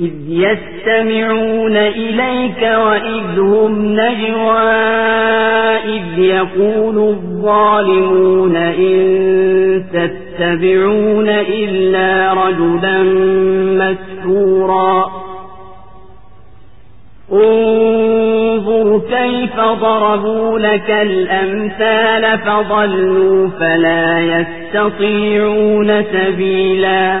إذ يستمعون إليك وإذ هم نجوى إذ يقول الظالمون إن تتبعون إلا رجلا مسكورا انظر كيف ضربوا لك الأمثال فضلوا فلا يستطيعون سبيلا.